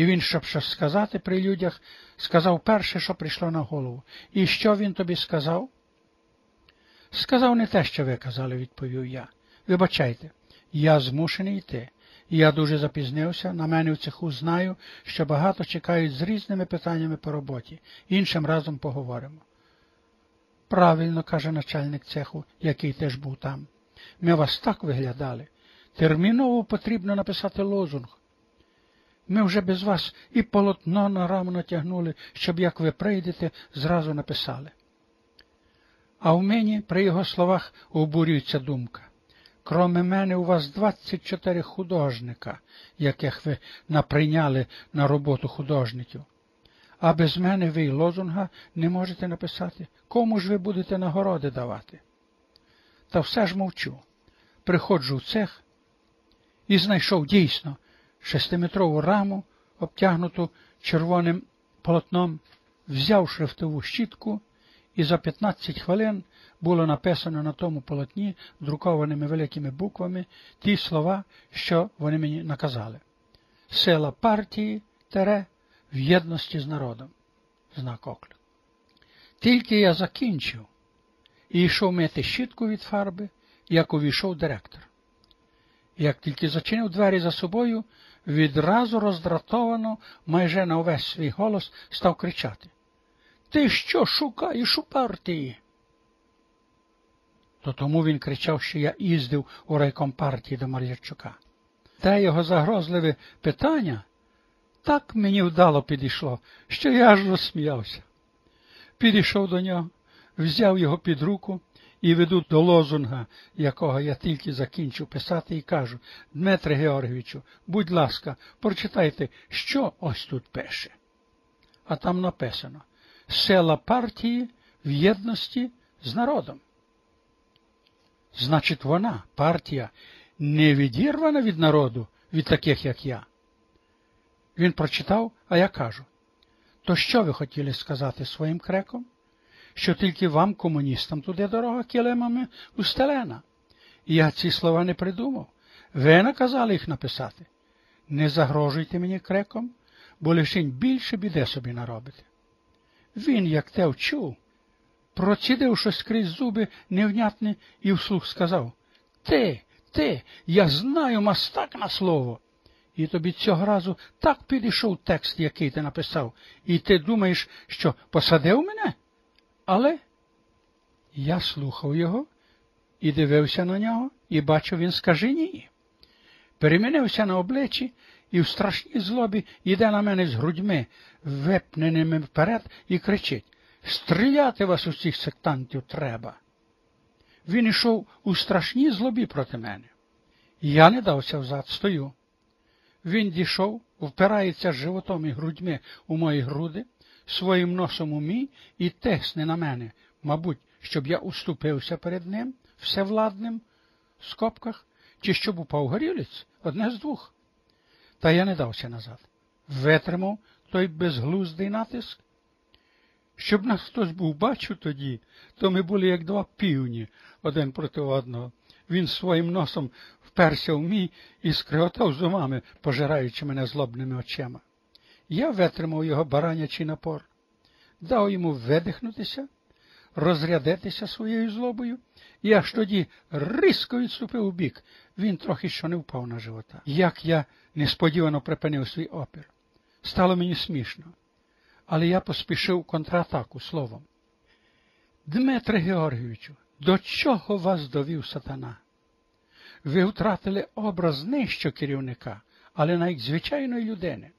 І він, щоб щось сказати при людях, сказав перше, що прийшло на голову. І що він тобі сказав? Сказав не те, що ви казали, відповів я. Вибачайте, я змушений йти. Я дуже запізнився, на мене в цеху знаю, що багато чекають з різними питаннями по роботі. Іншим разом поговоримо. Правильно, каже начальник цеху, який теж був там. Ми вас так виглядали. Терміново потрібно написати лозунг. Ми вже без вас і полотно на раму натягнули, щоб, як ви прийдете, зразу написали. А в мені при його словах обурюється думка. Кроме мене, у вас 24 художника, яких ви наприйняли на роботу художників. А без мене ви й лозунга не можете написати. Кому ж ви будете нагороди давати? Та все ж мовчу. Приходжу в цех і знайшов дійсно шестиметрову раму, обтягнуту червоним полотном, взяв шрифтову щітку, і за 15 хвилин було написано на тому полотні друкованими великими буквами ті слова, що вони мені наказали. Сила партії тере в єдності з народом. Знак оклик. Тільки я закінчив і йшов мити щітку від фарби, як увійшов директор. Як тільки зачинив двері за собою, відразу роздратовано, майже на увесь свій голос став кричати Ти що шукаєш у партії? То тому він кричав, що я їздив у райком партії до Мар'ярчука. Те його загрозливе питання так мені вдало підійшло, що я аж розсміявся. Підійшов до нього, взяв його під руку і веду до лозунга, якого я тільки закінчив писати, і кажу Дмитре Георгійовичу, будь ласка, прочитайте, що ось тут пише. А там написано Села партії в єдності з народом. Значить, вона, партія, не відірвана від народу, від таких, як я. Він прочитав, а я кажу. То що ви хотіли сказати своїм креком? Що тільки вам, комуністам, туди дорога килимами устелена. Я ці слова не придумав. Ви наказали їх написати. Не загрожуйте мені креком, бо лишень більше біде собі наробите. Він, як те вчув, процідив щось крізь зуби невнятне і вслух сказав Ти, ти, я знаю мастак на слово. І тобі цього разу так підійшов текст, який ти написав, і ти думаєш, що посадив мене? Але я слухав його і дивився на нього, і бачив, він скаже ні. Перемінився на обличчі і в страшній злобі йде на мене з грудьми, випненими вперед, і кричить Стріляти вас усіх сектантів треба. Він ішов у страшній злобі проти мене. Я не дався взад, стою. Він дійшов, впирається животом і грудьми у мої груди, своїм носом у мій і тесне на мене, мабуть, щоб я уступився перед ним, всевладним, в скобках, чи щоб упав горілець, одне з двох. Та я не дався назад. Витримав той безглуздий натиск. Щоб нас хтось був бачив тоді, то ми були як два півні один проти одного. Він своїм носом вперся в мій і скриготав зумами, пожираючи мене злобними очима. Я витримав його баранячий напор, дав йому видихнутися, розрядитися своєю злобою, і аж тоді різко відступив у бік. Він трохи що не впав на живота. Як я несподівано припинив свій опір. Стало мені смішно, але я поспішив контратаку словом. Дмитре Георгійовичу, до чого вас довів сатана? Ви втратили образ що керівника, але навіть звичайної людини.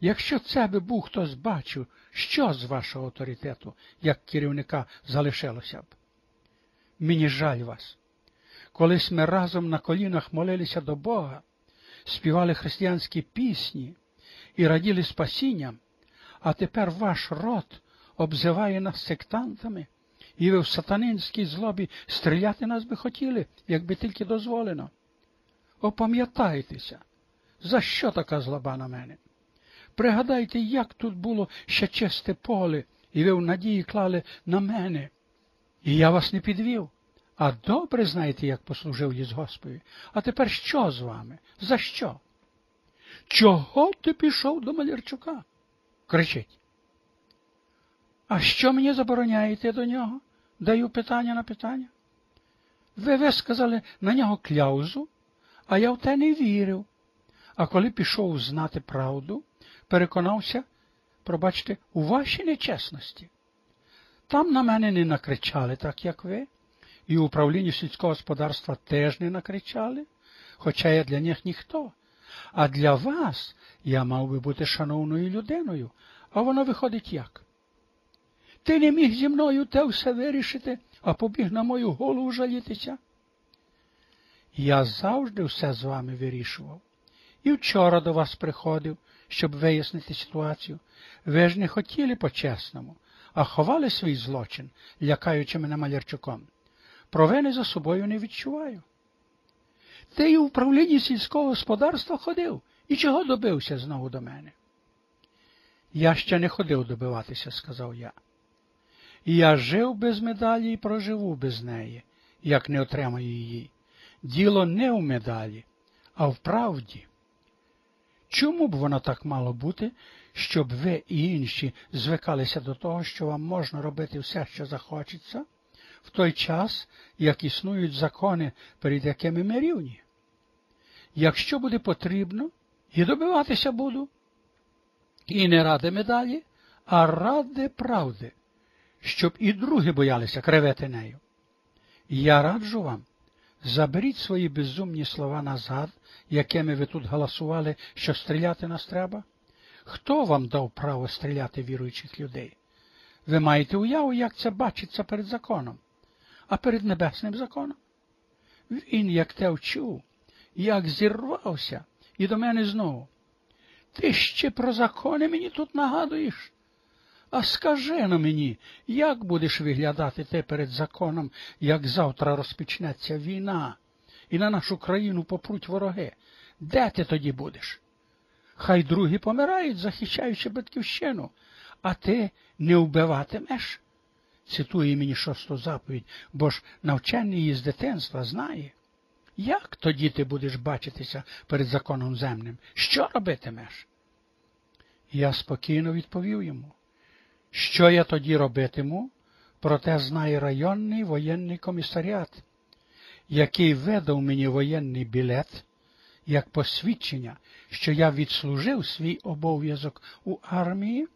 Якщо це би був хтось бачив, що з вашого авторитету, як керівника, залишилося б? Мені жаль вас. Колись ми разом на колінах молилися до Бога, співали християнські пісні і раділи спасінням, а тепер ваш род обзиває нас сектантами, і ви в сатанинській злобі стріляти нас би хотіли, якби тільки дозволено. Опам'ятайтеся, за що така злоба на мене? Пригадайте, як тут було ще чисте поле, і ви в надії клали на мене. І я вас не підвів. А добре знаєте, як послужив єс Господи. А тепер що з вами? За що? Чого ти пішов до Малярчука? кричить. А що мені забороняєте до нього? Даю питання на питання. Ви висказали на нього кляузу, а я в те не вірив. А коли пішов знати правду, переконався, пробачте, у вашій нечесності. Там на мене не накричали, так як ви, і управління сільського господарства теж не накричали, хоча я для них ніхто. А для вас я мав би бути шановною людиною, а воно виходить як? Ти не міг зі мною те все вирішити, а побіг на мою голову жалітися? Я завжди все з вами вирішував. І вчора до вас приходив, щоб вияснити ситуацію. Ви ж не хотіли по-чесному, а ховали свій злочин, лякаючи мене малярчуком. Провини за собою не відчуваю. Ти й у управлінні сільського господарства ходив і чого добився знову до мене? Я ще не ходив добиватися, сказав я. Я жив без медалі і проживу без неї, як не отримаю її. Діло не в медалі, а в правді. Чому б воно так мало бути, щоб ви і інші звикалися до того, що вам можна робити все, що захочеться, в той час, як існують закони, перед якими ми рівні? Якщо буде потрібно, і добиватися буду, і не ради медалі, а ради правди, щоб і другі боялися кревети нею. Я раджу вам, заберіть свої безумні слова назад, якими ви тут голосували, що стріляти нас треба. Хто вам дав право стріляти віруючих людей? Ви маєте уяву, як це бачиться перед законом, а перед небесним законом. Він, як те вчув, як зірвався, і до мене знову. Ти ще про закони мені тут нагадуєш? А скажи на мені, як будеш виглядати ти перед законом, як завтра розпочнеться війна, і на нашу країну попруть вороги? Де ти тоді будеш? Хай другі помирають, захищаючи батьківщину, а ти не вбиватимеш? Цитує мені шосту заповідь, бо ж навчання її з дитинства знає. Як тоді ти будеш бачитися перед законом земним? Що робитимеш? Я спокійно відповів йому. Що я тоді робитиму, проте знає районний воєнний комісаріат, який видав мені воєнний білет як посвідчення, що я відслужив свій обов'язок у армії,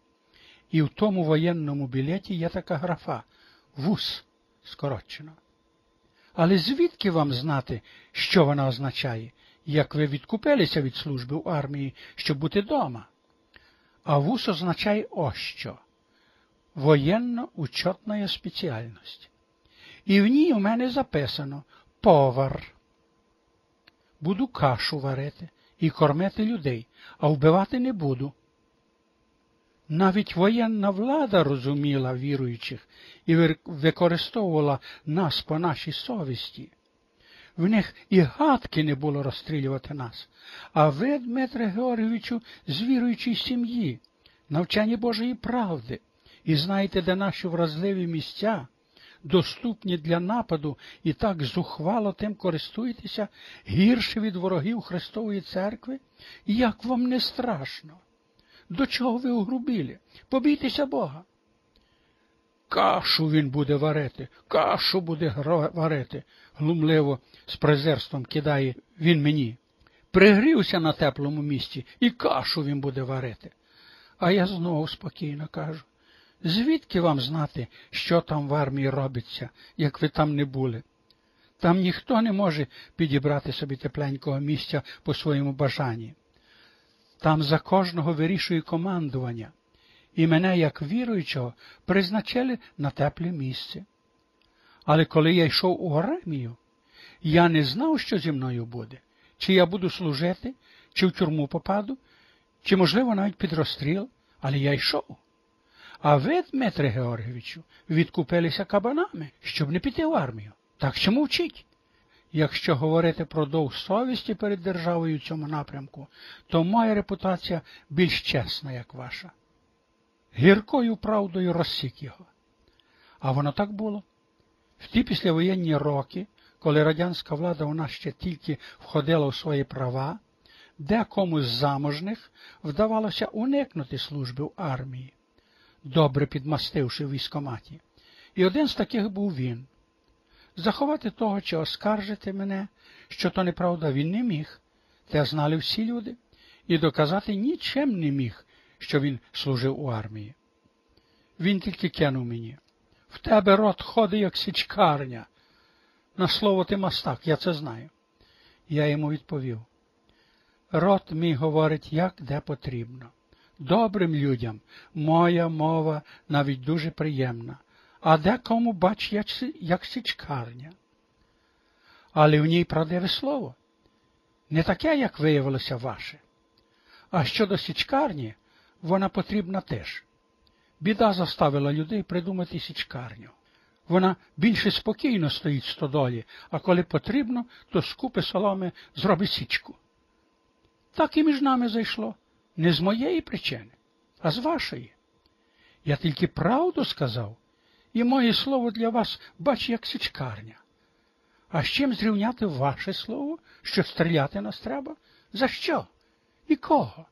і в тому воєнному білеті є така графа вуз скорочено. Але звідки вам знати, що вона означає, як ви відкупилися від служби в армії, щоб бути дома? А вуз означає ось що воєнно-учетна спеціальність. І в ній у мене записано повар. Буду кашу варити і кормити людей, а вбивати не буду. Навіть воєнна влада розуміла віруючих і використовувала нас по нашій совісті. В них і гадки не було розстрілювати нас. А ви, Дмитре Георгійовичу, з віруючої сім'ї, навчання Божої правди, і знаєте, де наші вразливі місця, доступні для нападу, і так зухвало тим користуєтеся гірше від ворогів Христової церкви, як вам не страшно? До чого ви угрубілі? Побійтеся Бога. Кашу він буде варити, кашу буде варити, глумливо з презерством кидає він мені. Пригрівся на теплому місці, і кашу він буде варити. А я знову спокійно кажу звідки вам знати, що там в армії робиться, як ви там не були? Там ніхто не може підібрати собі тепленького місця по своєму бажанні. Там за кожного вирішує командування, і мене, як віруючого, призначили на тепле місце. Але коли я йшов у армію, я не знав, що зі мною буде, чи я буду служити, чи в тюрму попаду, чи, можливо, навіть під розстріл, але я йшов. А ви, Дмитре Георгійовичу, відкупилися кабанами, щоб не піти в армію. Так що мовчіть. Якщо говорити про довг совісті перед державою в цьому напрямку, то моя репутація більш чесна, як ваша. Гіркою правдою розсік його. А воно так було. В ті післявоєнні роки, коли радянська влада у нас ще тільки входила у свої права, декому з заможних вдавалося уникнути служби в армії, добре підмастивши в військоматі. І один з таких був він. Заховати того чи оскаржити мене, що то неправда він не міг, те знали всі люди, і доказати нічим не міг, що він служив у армії. Він тільки кинув мені. В тебе рот ходить, як січкарня. На слово ти мастак, я це знаю. Я йому відповів. Рот мій говорить, як де потрібно. Добрим людям моя мова навіть дуже приємна, а декому бач, як січкарня. Але в ній правдиве слово. Не таке, як виявилося ваше. А щодо січкарні, вона потрібна теж. Біда заставила людей придумати січкарню. Вона більше спокійно стоїть в стодолі, а коли потрібно, то з купи соломи зробить січку. Так і між нами зайшло. Не з моєї причини, а з вашої. Я тільки правду сказав, і моє слово для вас бач, як січкарня. А з чим зрівняти ваше слово, що стріляти нас треба? За що? І кого?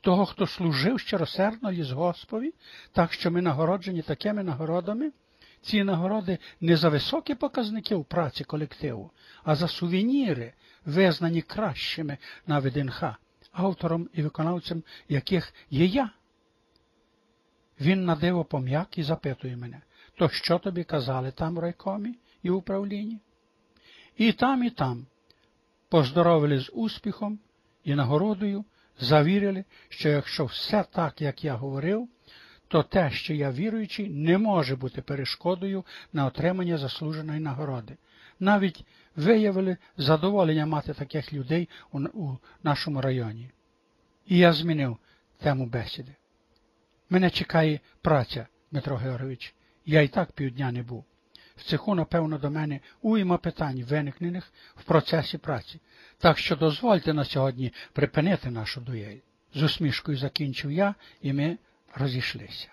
Того, хто служив щиросердно лісгоспові, так що ми нагороджені такими нагородами, ці нагороди не за високі показники в праці колективу, а за сувеніри, визнані кращими на ВДНХ, автором і виконавцем яких є я. Він на диво пом'як і запитує мене, то що тобі казали там в райкомі і управлінні? І там, і там поздоровили з успіхом і нагородою, завірили, що якщо все так, як я говорив, то те, що я віруючий, не може бути перешкодою на отримання заслуженої нагороди. Навіть виявили задоволення мати таких людей у, нашому районі. І я змінив тему бесіди. Мене чекає праця, Дмитро Георгійович. Я і так півдня не був. В цеху, напевно, до мене уйма питань, виникнених в процесі праці, так що дозвольте на сьогодні припинити нашу дуель. З усмішкою закінчив я, і ми розійшлися.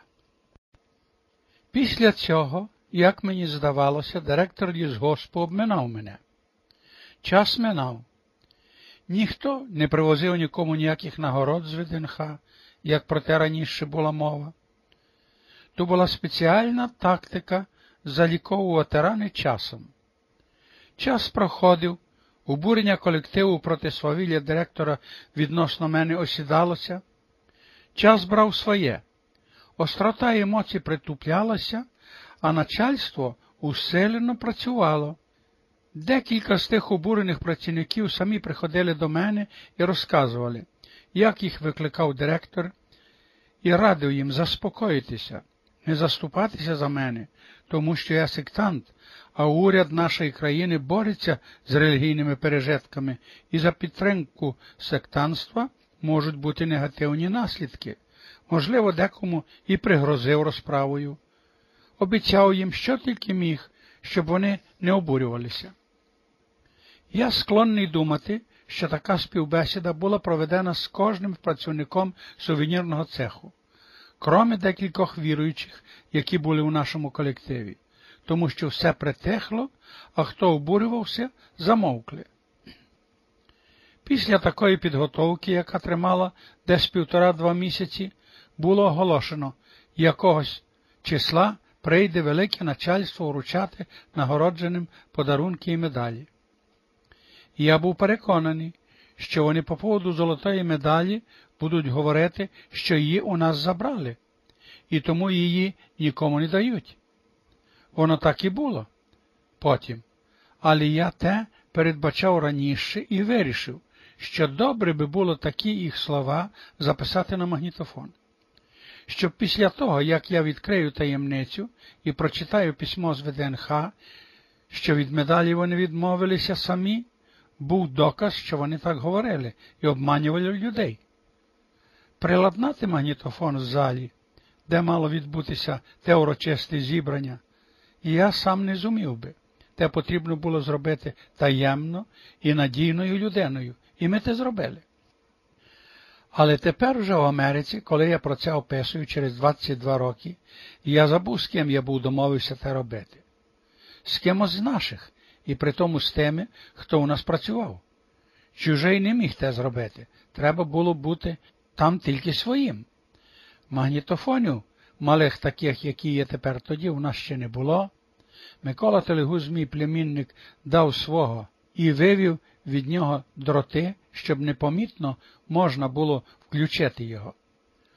Після цього, як мені здавалося, директор лісгоспу обминав мене. Час минав. Ніхто не привозив нікому ніяких нагород з ВДНХ, як про те раніше була мова. То була спеціальна тактика заліковувати рани часом. Час проходив, обурення колективу проти свавілля директора відносно мене осідалося. Час брав своє. Острота емоцій притуплялася, а начальство усилено працювало. Декілька з тих обурених працівників самі приходили до мене і розказували, як їх викликав директор, і радив їм заспокоїтися, не заступатися за мене, тому що я сектант, а уряд нашої країни бореться з релігійними пережитками, і за підтримку сектанства можуть бути негативні наслідки. Можливо, декому і пригрозив розправою. Обіцяв їм, що тільки міг, щоб вони не обурювалися. Я склонний думати, що така співбесіда була проведена з кожним працівником сувенірного цеху, кроме декількох віруючих, які були у нашому колективі, тому що все притихло, а хто обурювався, замовкли. Після такої підготовки, яка тримала десь півтора-два місяці, було оголошено, якогось числа прийде велике начальство вручати нагородженим подарунки і медалі. Я був переконаний, що вони по поводу золотої медалі будуть говорити, що її у нас забрали, і тому її нікому не дають. Воно так і було потім. Але я те передбачав раніше і вирішив, що добре би було такі їх слова записати на магнітофон. Щоб після того, як я відкрию таємницю і прочитаю письмо з ВДНХ, що від медалі вони відмовилися самі, був доказ, що вони так говорили і обманювали людей. Приладнати магнітофон в залі, де мало відбутися те урочисте зібрання, я сам не зумів би. Те потрібно було зробити таємно і надійною людиною, і ми те зробили. Але тепер вже в Америці, коли я про це описую через 22 роки, я забув, з ким я був домовився це робити. З кимось з наших, і при тому з тими, хто у нас працював. Чужий не міг те зробити. Треба було бути там тільки своїм. Магнітофонів, малих таких, які є тепер тоді, у нас ще не було. Микола Телегуз, мій племінник, дав свого і вивів від нього дроти, щоб непомітно можна було включити його.